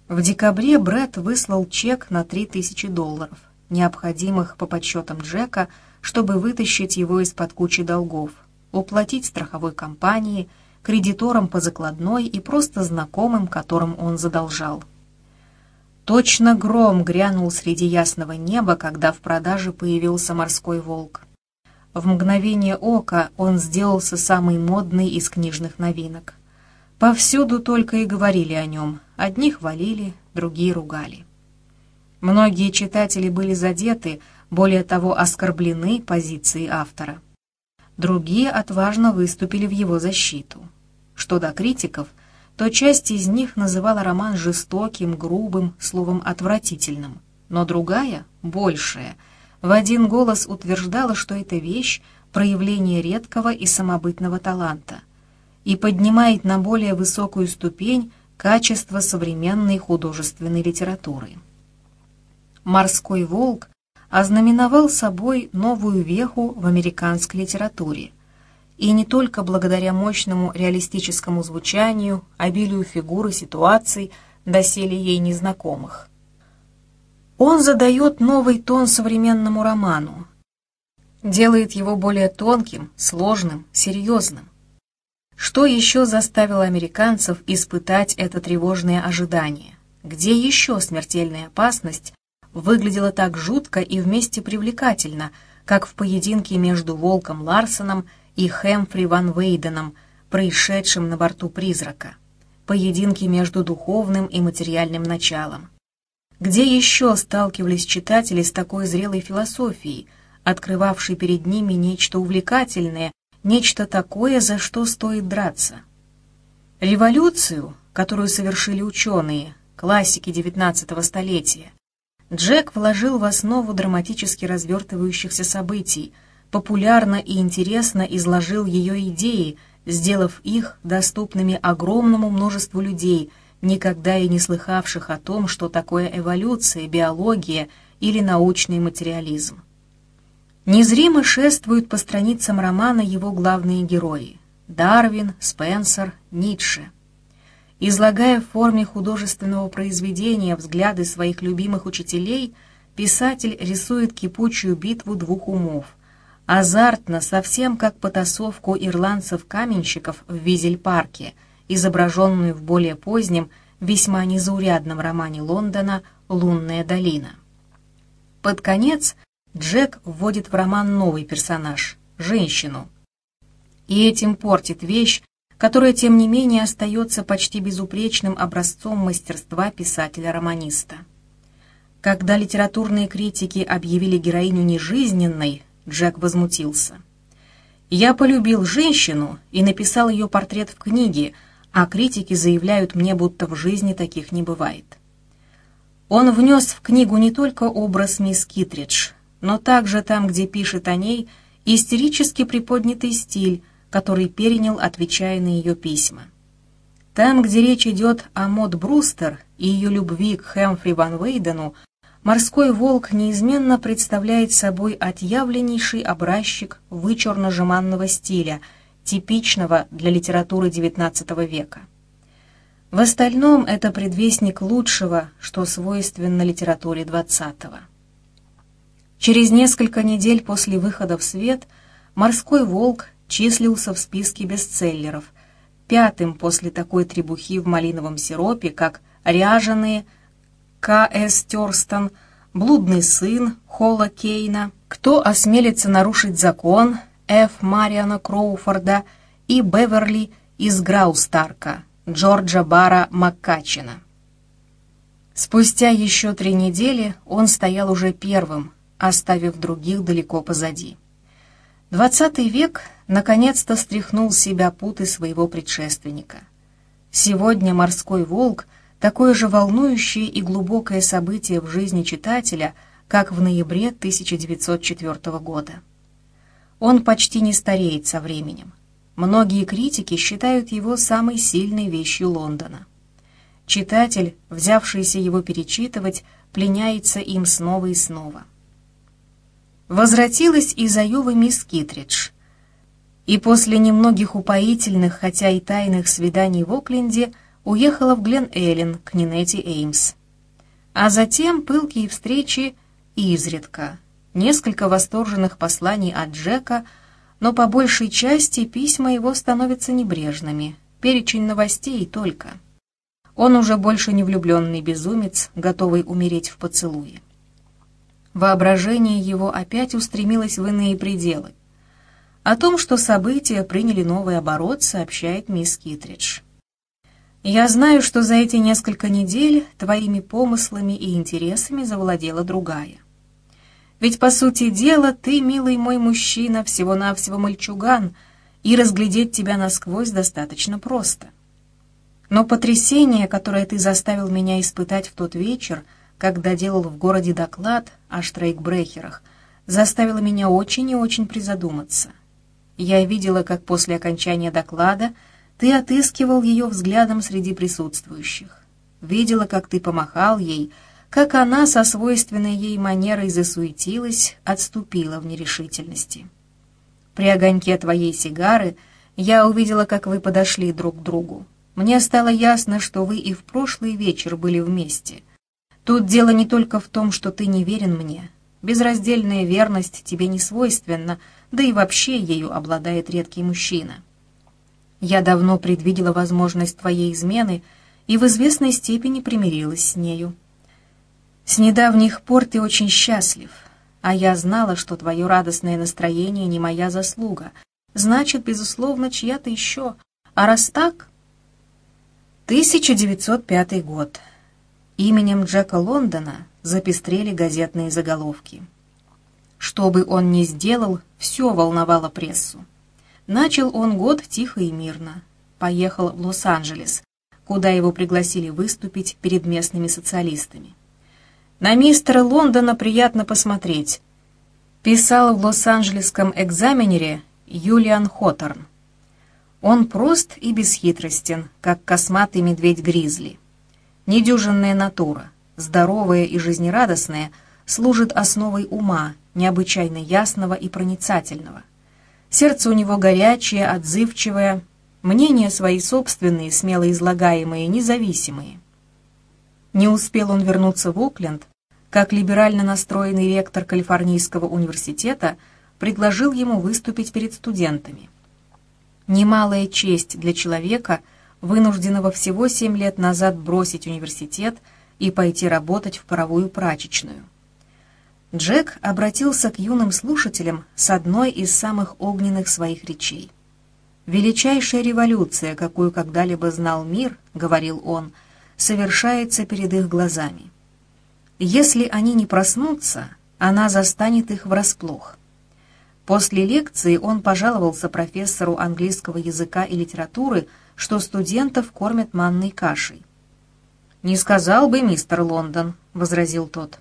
В декабре Брэд выслал чек на 3000 долларов, необходимых по подсчетам Джека, чтобы вытащить его из-под кучи долгов, уплатить страховой компании, кредиторам по закладной и просто знакомым, которым он задолжал. Точно гром грянул среди ясного неба, когда в продаже появился морской волк. В мгновение ока он сделался самый модный из книжных новинок. Повсюду только и говорили о нем. Одни хвалили, другие ругали. Многие читатели были задеты, более того, оскорблены позицией автора. Другие отважно выступили в его защиту. Что до критиков – то часть из них называла роман жестоким, грубым, словом отвратительным, но другая, большая, в один голос утверждала, что эта вещь — проявление редкого и самобытного таланта и поднимает на более высокую ступень качество современной художественной литературы. «Морской волк» ознаменовал собой новую веху в американской литературе — и не только благодаря мощному реалистическому звучанию, обилию фигур и ситуаций, доселе ей незнакомых. Он задает новый тон современному роману, делает его более тонким, сложным, серьезным. Что еще заставило американцев испытать это тревожное ожидание? Где еще смертельная опасность выглядела так жутко и вместе привлекательно, как в поединке между Волком Ларсоном и Хэмфри Ван Вейденом, происшедшим на борту «Призрака»? Поединки между духовным и материальным началом. Где еще сталкивались читатели с такой зрелой философией, открывавшей перед ними нечто увлекательное, нечто такое, за что стоит драться? Революцию, которую совершили ученые, классики XIX столетия, Джек вложил в основу драматически развертывающихся событий, популярно и интересно изложил ее идеи, сделав их доступными огромному множеству людей – никогда и не слыхавших о том, что такое эволюция, биология или научный материализм. Незримо шествуют по страницам романа его главные герои – Дарвин, Спенсер, Ницше. Излагая в форме художественного произведения взгляды своих любимых учителей, писатель рисует кипучую битву двух умов – азартно, совсем как потасовку ирландцев-каменщиков в Визель-парке – изображенную в более позднем, весьма незаурядном романе Лондона «Лунная долина». Под конец Джек вводит в роман новый персонаж – женщину. И этим портит вещь, которая, тем не менее, остается почти безупречным образцом мастерства писателя-романиста. Когда литературные критики объявили героиню нежизненной, Джек возмутился. «Я полюбил женщину и написал ее портрет в книге, а критики заявляют мне, будто в жизни таких не бывает. Он внес в книгу не только образ мисс Китридж, но также там, где пишет о ней, истерически приподнятый стиль, который перенял, отвечая на ее письма. Там, где речь идет о Мод Брустер и ее любви к Хэмфри Ван Вейдену, морской волк неизменно представляет собой отъявленнейший образчик вычурно-жеманного стиля – типичного для литературы XIX века. В остальном это предвестник лучшего, что свойственно литературе XX. Через несколько недель после выхода в свет «Морской волк» числился в списке бестселлеров, пятым после такой требухи в малиновом сиропе, как «Ряженые», К.С. Терстон, «Блудный сын» Холла Кейна, «Кто осмелится нарушить закон» Ф. Мариана Кроуфорда и Беверли из Граустарка, Джорджа Бара Маккачина. Спустя еще три недели он стоял уже первым, оставив других далеко позади. Двадцатый век наконец-то стряхнул с себя путы своего предшественника. Сегодня «Морской волк» — такое же волнующее и глубокое событие в жизни читателя, как в ноябре 1904 года. Он почти не стареет со временем. Многие критики считают его самой сильной вещью Лондона. Читатель, взявшийся его перечитывать, пленяется им снова и снова. Возвратилась из Айовы мисс Китридж. И после немногих упоительных, хотя и тайных свиданий в Окленде, уехала в Глен-Эллен к Нинетти Эймс. А затем пылкие встречи изредка, несколько восторженных посланий от Джека, но по большей части письма его становятся небрежными, перечень новостей только. Он уже больше не влюбленный безумец, готовый умереть в поцелуе. Воображение его опять устремилось в иные пределы. О том, что события приняли новый оборот, сообщает мисс Китридж. «Я знаю, что за эти несколько недель твоими помыслами и интересами завладела другая. Ведь, по сути дела, ты, милый мой мужчина, всего-навсего мальчуган, и разглядеть тебя насквозь достаточно просто. Но потрясение, которое ты заставил меня испытать в тот вечер, когда делал в городе доклад о штрейкбрехерах, заставило меня очень и очень призадуматься. Я видела, как после окончания доклада ты отыскивал ее взглядом среди присутствующих. Видела, как ты помахал ей, как она со свойственной ей манерой засуетилась, отступила в нерешительности. При огоньке твоей сигары я увидела, как вы подошли друг к другу. Мне стало ясно, что вы и в прошлый вечер были вместе. Тут дело не только в том, что ты не верен мне. Безраздельная верность тебе не свойственна, да и вообще ею обладает редкий мужчина. Я давно предвидела возможность твоей измены и в известной степени примирилась с нею. С недавних пор ты очень счастлив, а я знала, что твое радостное настроение не моя заслуга, значит, безусловно, чья-то еще. А раз так... 1905 год. Именем Джека Лондона запестрели газетные заголовки. Что бы он ни сделал, все волновало прессу. Начал он год тихо и мирно. Поехал в Лос-Анджелес, куда его пригласили выступить перед местными социалистами. На мистера Лондона приятно посмотреть. Писал в Лос-Анджелесском экзаменере Юлиан Хоторн. Он прост и бесхитростен, как косматый медведь-гризли. Недюжинная натура, здоровая и жизнерадостная, служит основой ума, необычайно ясного и проницательного. Сердце у него горячее, отзывчивое, мнения свои собственные, смело излагаемые, независимые. Не успел он вернуться в Окленд, как либерально настроенный ректор Калифорнийского университета предложил ему выступить перед студентами. Немалая честь для человека – вынужденного всего семь лет назад бросить университет и пойти работать в паровую прачечную. Джек обратился к юным слушателям с одной из самых огненных своих речей. «Величайшая революция, какую когда-либо знал мир, — говорил он, — совершается перед их глазами. Если они не проснутся, она застанет их врасплох». После лекции он пожаловался профессору английского языка и литературы, что студентов кормят манной кашей. «Не сказал бы мистер Лондон», — возразил тот.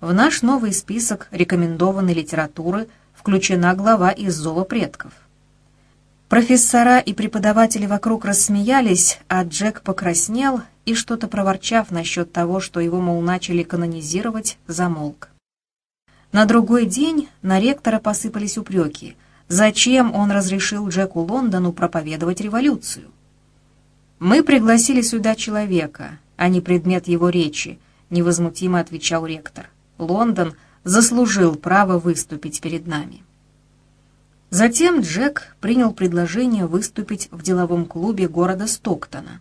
«В наш новый список рекомендованной литературы включена глава из «Зова предков». Профессора и преподаватели вокруг рассмеялись, а Джек покраснел и, что-то проворчав насчет того, что его, мол, начали канонизировать, замолк. На другой день на ректора посыпались упреки — Зачем он разрешил Джеку Лондону проповедовать революцию? «Мы пригласили сюда человека, а не предмет его речи», — невозмутимо отвечал ректор. «Лондон заслужил право выступить перед нами». Затем Джек принял предложение выступить в деловом клубе города Стоктона.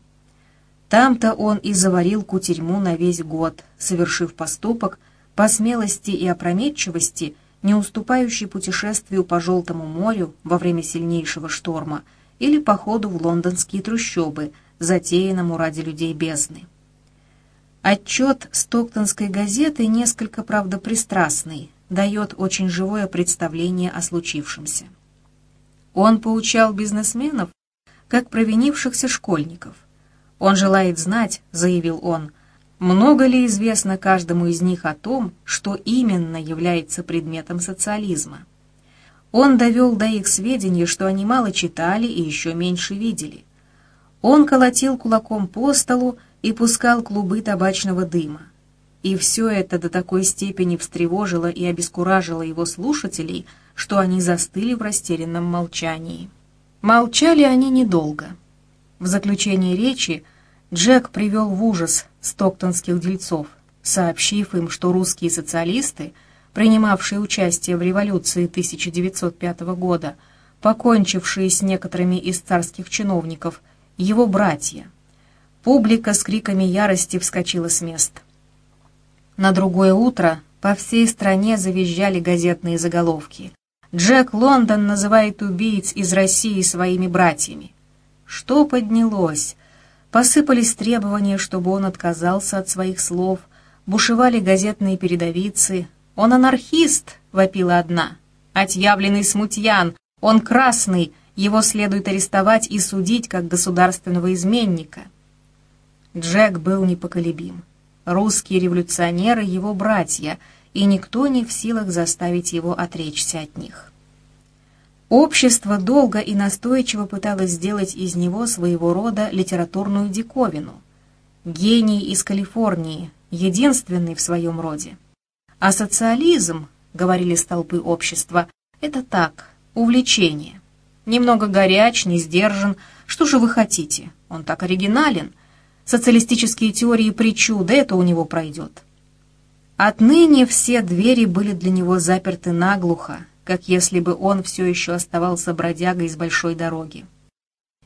Там-то он и заварил кутерьму на весь год, совершив поступок по смелости и опрометчивости — не уступающий путешествию по Желтому морю во время сильнейшего шторма или походу в лондонские трущобы, затеянному ради людей бездны. Отчет Стоктонской газеты несколько, правда, пристрастный, дает очень живое представление о случившемся. Он поучал бизнесменов, как провинившихся школьников. Он желает знать, заявил он, — много ли известно каждому из них о том, что именно является предметом социализма? Он довел до их сведения, что они мало читали и еще меньше видели. Он колотил кулаком по столу и пускал клубы табачного дыма. И все это до такой степени встревожило и обескуражило его слушателей, что они застыли в растерянном молчании. Молчали они недолго. В заключении речи Джек привел в ужас стоктонских дельцов, сообщив им, что русские социалисты, принимавшие участие в революции 1905 года, покончившие с некоторыми из царских чиновников, его братья. Публика с криками ярости вскочила с места. На другое утро по всей стране завизжали газетные заголовки. Джек Лондон называет убийц из России своими братьями. Что поднялось? Посыпались требования, чтобы он отказался от своих слов, бушевали газетные передовицы. «Он анархист!» — вопила одна. «Отъявленный смутьян! Он красный! Его следует арестовать и судить как государственного изменника!» Джек был непоколебим. Русские революционеры — его братья, и никто не в силах заставить его отречься от них. Общество долго и настойчиво пыталось сделать из него своего рода литературную диковину. Гений из Калифорнии, единственный в своем роде. А социализм, говорили столпы общества, это так, увлечение. Немного горяч, не сдержан. Что же вы хотите? Он так оригинален. Социалистические теории причуды, это у него пройдет. Отныне все двери были для него заперты наглухо, как если бы он все еще оставался бродягой из большой дороги.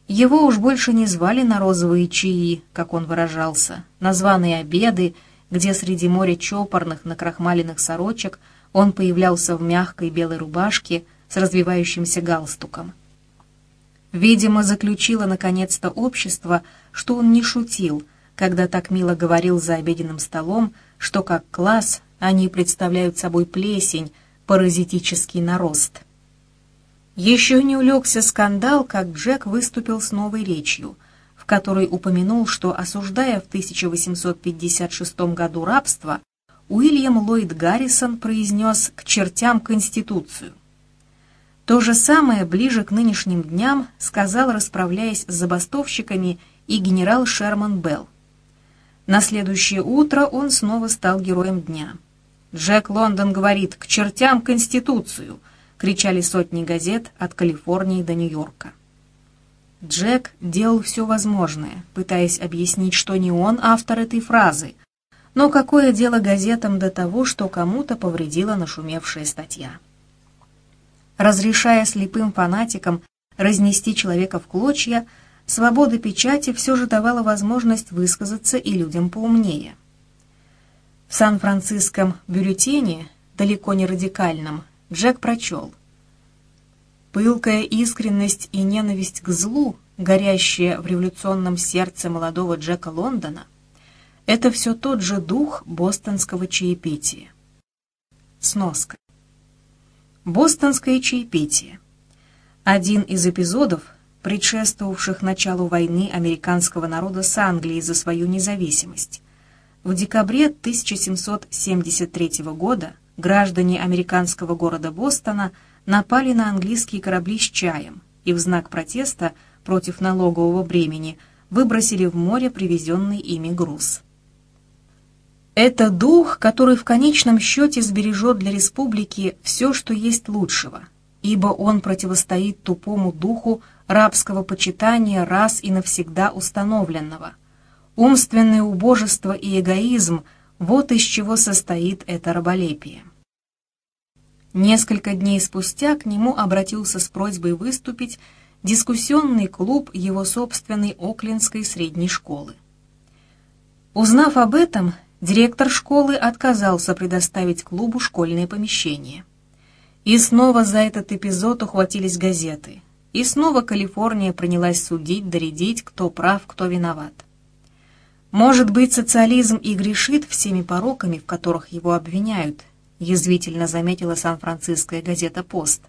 Его уж больше не звали на розовые чаи, как он выражался, на званые обеды, где среди моря чопорных накрахмаленных сорочек он появлялся в мягкой белой рубашке с развивающимся галстуком. Видимо, заключило наконец-то общество, что он не шутил, когда так мило говорил за обеденным столом, что как класс они представляют собой плесень, паразитический нарост. Еще не улегся скандал, как Джек выступил с новой речью, в которой упомянул, что, осуждая в 1856 году рабство, Уильям Ллойд Гаррисон произнес «к чертям Конституцию». То же самое ближе к нынешним дням сказал, расправляясь с забастовщиками, и генерал Шерман Белл. На следующее утро он снова стал героем дня. «Джек Лондон говорит, к чертям Конституцию!» — кричали сотни газет от Калифорнии до Нью-Йорка. Джек делал все возможное, пытаясь объяснить, что не он автор этой фразы, но какое дело газетам до того, что кому-то повредила нашумевшая статья разрешая слепым фанатикам разнести человека в клочья, свобода печати все же давала возможность высказаться и людям поумнее. В Сан-Франциском бюллетене, далеко не радикальном, Джек прочел «Пылкая искренность и ненависть к злу, горящая в революционном сердце молодого Джека Лондона, это все тот же дух бостонского чаепития». Сноска. Бостонское чаепитие. Один из эпизодов, предшествовавших началу войны американского народа с Англией за свою независимость. В декабре 1773 года граждане американского города Бостона напали на английские корабли с чаем и в знак протеста против налогового бремени выбросили в море привезенный ими груз. Это дух, который в конечном счете сбережет для республики все, что есть лучшего, ибо он противостоит тупому духу рабского почитания раз и навсегда установленного. Умственное убожество и эгоизм – вот из чего состоит это раболепие. Несколько дней спустя к нему обратился с просьбой выступить дискуссионный клуб его собственной Оклендской средней школы. Узнав об этом, директор школы отказался предоставить клубу школьное помещение. И снова за этот эпизод ухватились газеты. И снова Калифорния принялась судить, доредить, кто прав, кто виноват. Может быть, социализм и грешит всеми пороками, в которых его обвиняют, язвительно заметила Сан-Франциская газета «Пост».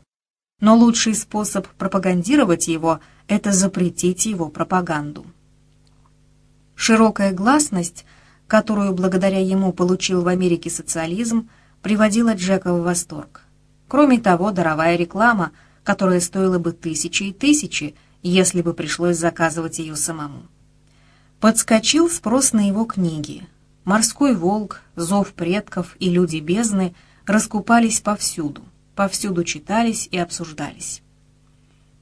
Но лучший способ пропагандировать его – это запретить его пропаганду. Широкая гласность – которую благодаря ему получил в Америке социализм, приводила Джека в восторг. Кроме того, даровая реклама, которая стоила бы тысячи и тысячи, если бы пришлось заказывать ее самому. Подскочил спрос на его книги. «Морской волк», «Зов предков» и «Люди бездны» раскупались повсюду, повсюду читались и обсуждались.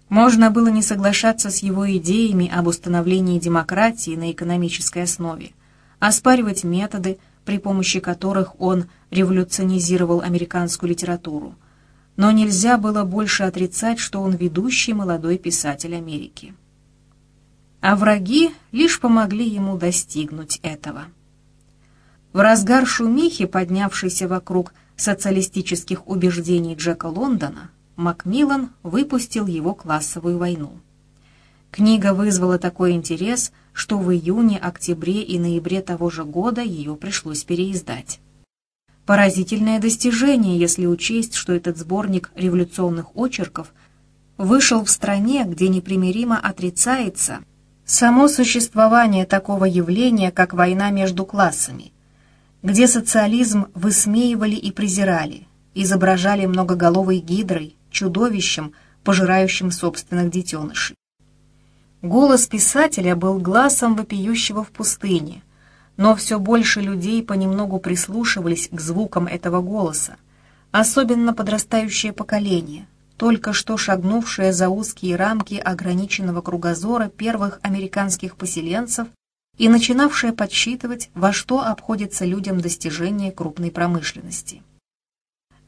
Можно было не соглашаться с его идеями об установлении демократии на экономической основе, оспаривать методы, при помощи которых он революционизировал американскую литературу. Но нельзя было больше отрицать, что он ведущий молодой писатель Америки. А враги лишь помогли ему достигнуть этого. В разгар шумихи, поднявшейся вокруг социалистических убеждений Джека Лондона, Макмиллан выпустил его классовую войну. Книга вызвала такой интерес, что в июне, октябре и ноябре того же года ее пришлось переиздать. Поразительное достижение, если учесть, что этот сборник революционных очерков вышел в стране, где непримиримо отрицается само существование такого явления, как война между классами, где социализм высмеивали и презирали, изображали многоголовой гидрой, чудовищем, пожирающим собственных детенышей. Голос писателя был глазом вопиющего в пустыне, но все больше людей понемногу прислушивались к звукам этого голоса, особенно подрастающее поколение, только что шагнувшее за узкие рамки ограниченного кругозора первых американских поселенцев и начинавшая подсчитывать, во что обходится людям достижение крупной промышленности.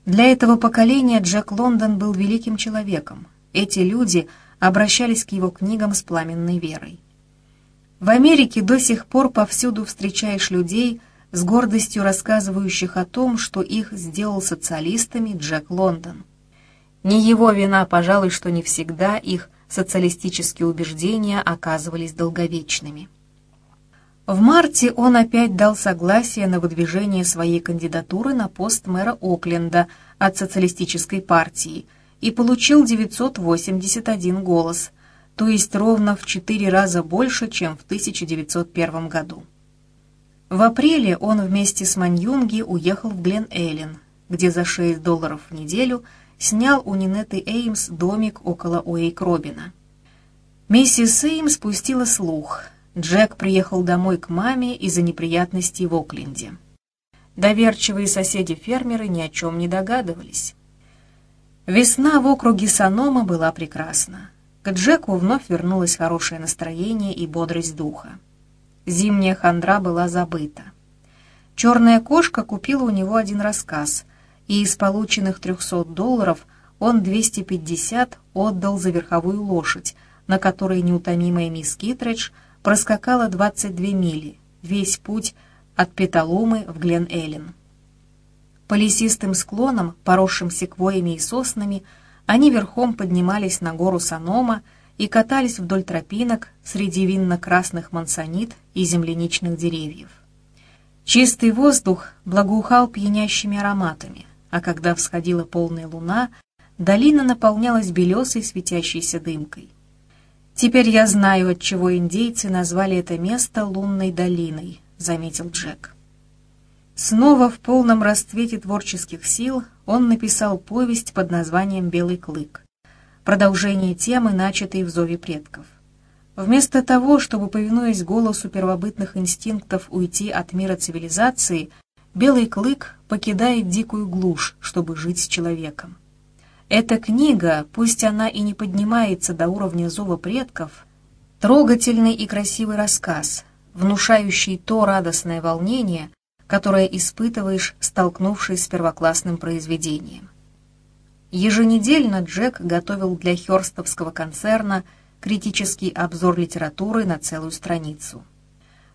Для этого поколения Джек Лондон был великим человеком. Эти люди обращались к его книгам с пламенной верой. В Америке до сих пор повсюду встречаешь людей, с гордостью рассказывающих о том, что их сделал социалистами Джек Лондон. Не его вина, пожалуй, что не всегда их социалистические убеждения оказывались долговечными. В марте он опять дал согласие на выдвижение своей кандидатуры на пост мэра Окленда от социалистической партии и получил 981 голос, то есть ровно в четыре раза больше, чем в 1901 году. В апреле он вместе с Маньюнги уехал в Глен-Эйлен, где за 6 долларов в неделю снял у Нинеты Эймс домик около Уэйк-Робина. Миссис Эймс спустила слух. Джек приехал домой к маме из-за неприятностей в Окленде. Доверчивые соседи-фермеры ни о чем не догадывались. Весна в округе Санома была прекрасна. К Джеку вновь вернулось хорошее настроение и бодрость духа. Зимняя хандра была забыта. Черная кошка купила у него один рассказ, и из полученных 300 долларов он 250 отдал за верховую лошадь, на которой неутомимая мисс Китридж проскакала 22 мили, весь путь от Петалумы в Глен-Эллен. По лесистым склонам, поросшим секвоями и соснами, они верхом поднимались на гору Санома и катались вдоль тропинок среди винно-красных мансонит и земляничных деревьев. Чистый воздух благоухал пьянящими ароматами, а когда всходила полная луна, долина наполнялась белесой светящейся дымкой. «Теперь я знаю, отчего индейцы назвали это место лунной долиной», — заметил Джек. Снова в полном расцвете творческих сил он написал повесть под названием «Белый клык» продолжение темы, начатой в зове предков. Вместо того, чтобы, повинуясь голосу первобытных инстинктов, уйти от мира цивилизации, белый клык покидает дикую глушь, чтобы жить с человеком. Эта книга, пусть она и не поднимается до уровня зова предков, трогательный и красивый рассказ, внушающий то радостное волнение, которое испытываешь, столкнувшись с первоклассным произведением. Еженедельно Джек готовил для Хёрстовского концерна критический обзор литературы на целую страницу.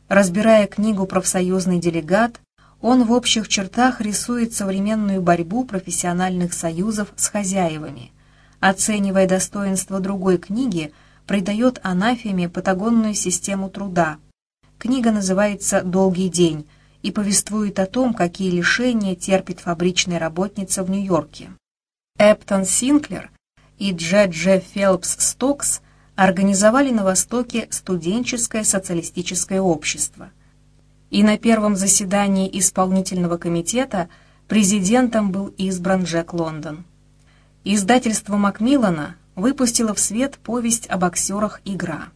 Разбирая книгу «Профсоюзный делегат», он в общих чертах рисует современную борьбу профессиональных союзов с хозяевами. Оценивая достоинство другой книги, придает анафеме патагонную систему труда. Книга называется «Долгий день» и повествует о том, какие лишения терпит фабричная работница в Нью-Йорке. Эптон Синклер и Дж. Дж. Фелпс Стокс организовали на Востоке студенческое социалистическое общество. И на первом заседании исполнительного комитета президентом был избран Джек Лондон. Издательство Макмиллана выпустило в свет повесть о боксерах «Игра».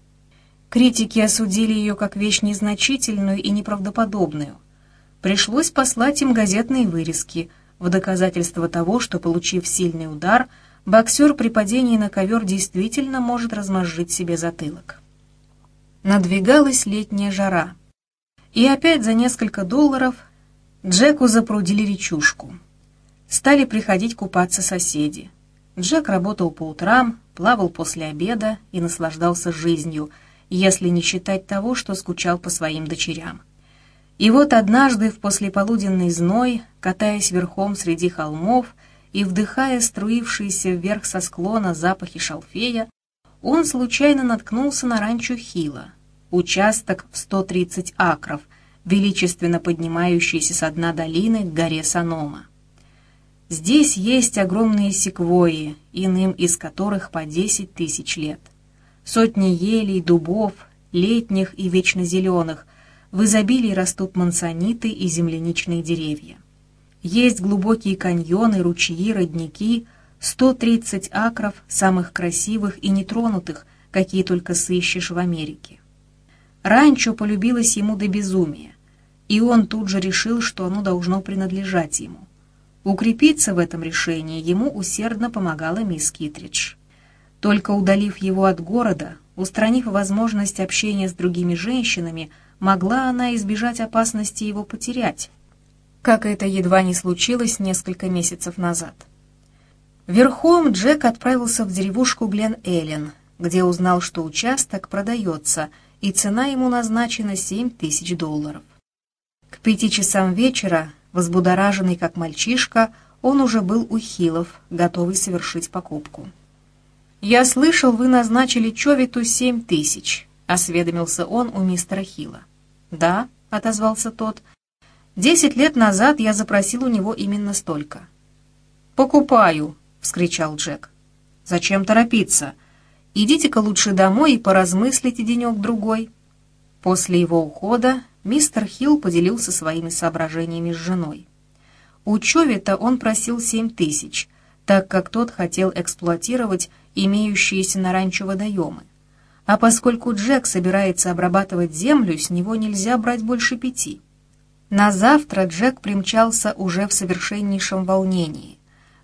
Критики осудили ее как вещь незначительную и неправдоподобную. Пришлось послать им газетные вырезки – в доказательство того, что, получив сильный удар, боксер при падении на ковер действительно может размозжить себе затылок. Надвигалась летняя жара. И опять за несколько долларов Джеку запрудили речушку. Стали приходить купаться соседи. Джек работал по утрам, плавал после обеда и наслаждался жизнью, если не считать того, что скучал по своим дочерям. И вот однажды в послеполуденный зной, катаясь верхом среди холмов и вдыхая струившиеся вверх со склона запахи шалфея, он случайно наткнулся на ранчо Хила, участок в 130 акров, величественно поднимающийся с дна долины к горе Санома. Здесь есть огромные секвойи, иным из которых по 10 тысяч лет. Сотни елей, дубов, летних и вечно зеленых, в изобилии растут мансониты и земляничные деревья. Есть глубокие каньоны, ручьи, родники, 130 акров самых красивых и нетронутых, какие только сыщешь в Америке. Ранчо полюбилось ему до безумия, и он тут же решил, что оно должно принадлежать ему. Укрепиться в этом решении ему усердно помогала мисс Китридж. Только удалив его от города, устранив возможность общения с другими женщинами, могла она избежать опасности его потерять, как это едва не случилось несколько месяцев назад. Верхом Джек отправился в деревушку Глен-Эллен, где узнал, что участок продается, и цена ему назначена 7 тысяч долларов. К пяти часам вечера, возбудораженный как мальчишка, он уже был у Хилов, готовый совершить покупку. «Я слышал, вы назначили Човиту семь тысяч», — осведомился он у мистера Хила. «Да», — отозвался тот, — «десять лет назад я запросил у него именно столько». «Покупаю», — вскричал Джек. «Зачем торопиться? Идите-ка лучше домой и поразмыслите денек-другой». После его ухода мистер Хилл поделился своими соображениями с женой. У Човита он просил семь тысяч, так как тот хотел эксплуатировать имеющиеся на ранчо водоемы. А поскольку Джек собирается обрабатывать землю, с него нельзя брать больше пяти. На завтра Джек примчался уже в совершеннейшем волнении.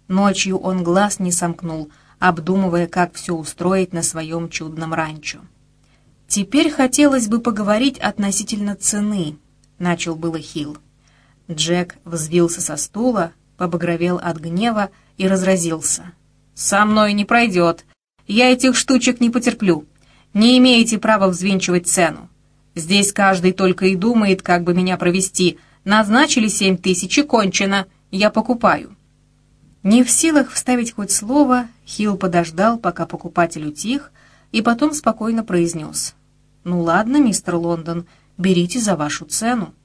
Ночью он глаз не сомкнул, обдумывая, как все устроить на своем чудном ранчо. «Теперь хотелось бы поговорить относительно цены», — начал было Хилл. Джек взвился со стула, побагровел от гнева и разразился. «Со мной не пройдет. Я этих штучек не потерплю. Не имеете права взвинчивать цену. Здесь каждый только и думает, как бы меня провести. Назначили семь тысяч и кончено. Я покупаю». Не в силах вставить хоть слово, Хилл подождал, пока покупатель утих, и потом спокойно произнес. «Ну ладно, мистер Лондон, берите за вашу цену».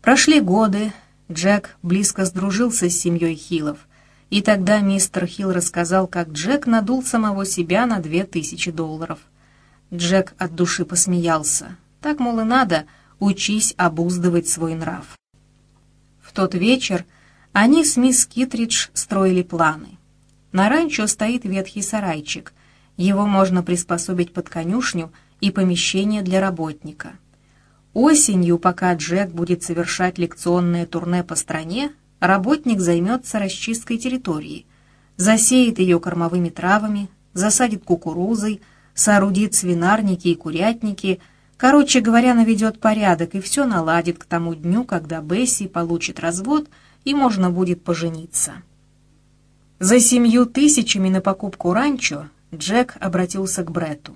Прошли годы, Джек близко сдружился с семьей Хиллов, и тогда мистер Хилл рассказал, как Джек надул самого себя на две тысячи долларов. Джек от души посмеялся. Так, мол, и надо, учись обуздывать свой нрав. В тот вечер они с мисс Китридж строили планы. На ранчо стоит ветхий сарайчик. Его можно приспособить под конюшню и помещение для работника — Осенью, пока Джек будет совершать лекционное турне по стране, работник займется расчисткой территории, засеет ее кормовыми травами, засадит кукурузой, соорудит свинарники и курятники, короче говоря, наведет порядок и все наладит к тому дню, когда Бесси получит развод и можно будет пожениться. За семью тысячами на покупку ранчо Джек обратился к Бретту.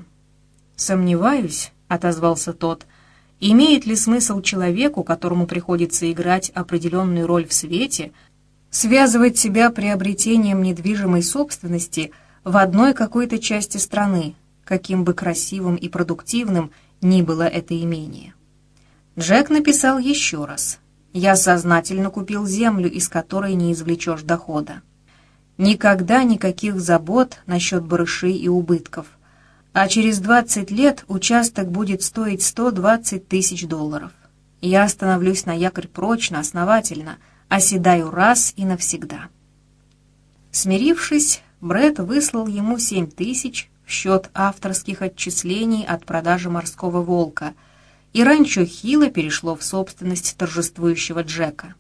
«Сомневаюсь», — отозвался тот, — Имеет ли смысл человеку, которому приходится играть определенную роль в свете, связывать себя приобретением недвижимой собственности в одной какой-то части страны, каким бы красивым и продуктивным ни было это имение? Джек написал еще раз. «Я сознательно купил землю, из которой не извлечешь дохода. Никогда никаких забот насчет барышей и убытков – а через 20 лет участок будет стоить 120 тысяч долларов. Я остановлюсь на якорь прочно, основательно, оседаю раз и навсегда. Смирившись, Брэд выслал ему 7 тысяч в счет авторских отчислений от продажи морского волка, и ранчо Хила перешло в собственность торжествующего Джека.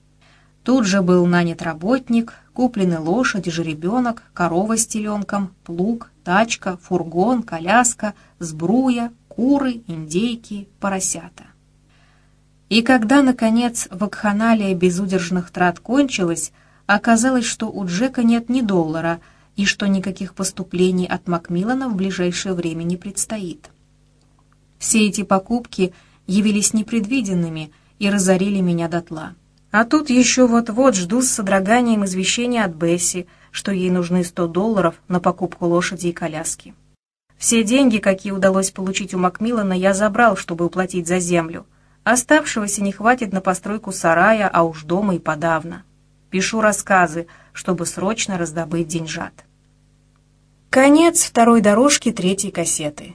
Тут же был нанят работник, куплены лошадь, жеребенок, корова с теленком, плуг, тачка, фургон, коляска, сбруя, куры, индейки, поросята. И когда, наконец, вакханалия безудержных трат кончилась, оказалось, что у Джека нет ни доллара и что никаких поступлений от Макмиллана в ближайшее время не предстоит. Все эти покупки явились непредвиденными и разорили меня дотла. А тут еще вот-вот жду с содроганием извещения от Бесси, что ей нужны 100 долларов на покупку лошади и коляски. Все деньги, какие удалось получить у Макмиллана, я забрал, чтобы уплатить за землю. Оставшегося не хватит на постройку сарая, а уж дома и подавно. Пишу рассказы, чтобы срочно раздобыть деньжат. Конец второй дорожки третьей кассеты.